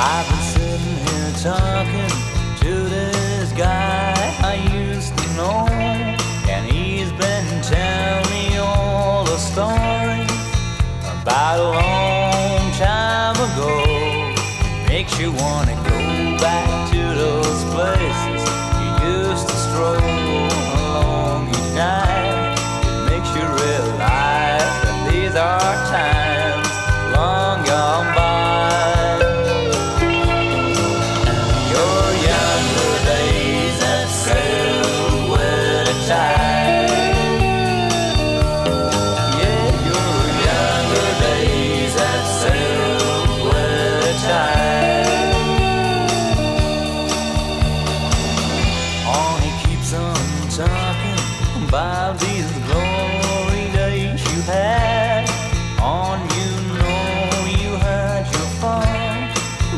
I've been sitting here talking to this guy I used to know, and he's been telling me all about a long time ago. Makes you wanna go. about these glory days you had. On you know you had your fun,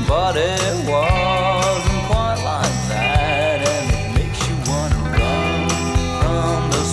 but it wasn't quite like that, and it makes you wanna run from this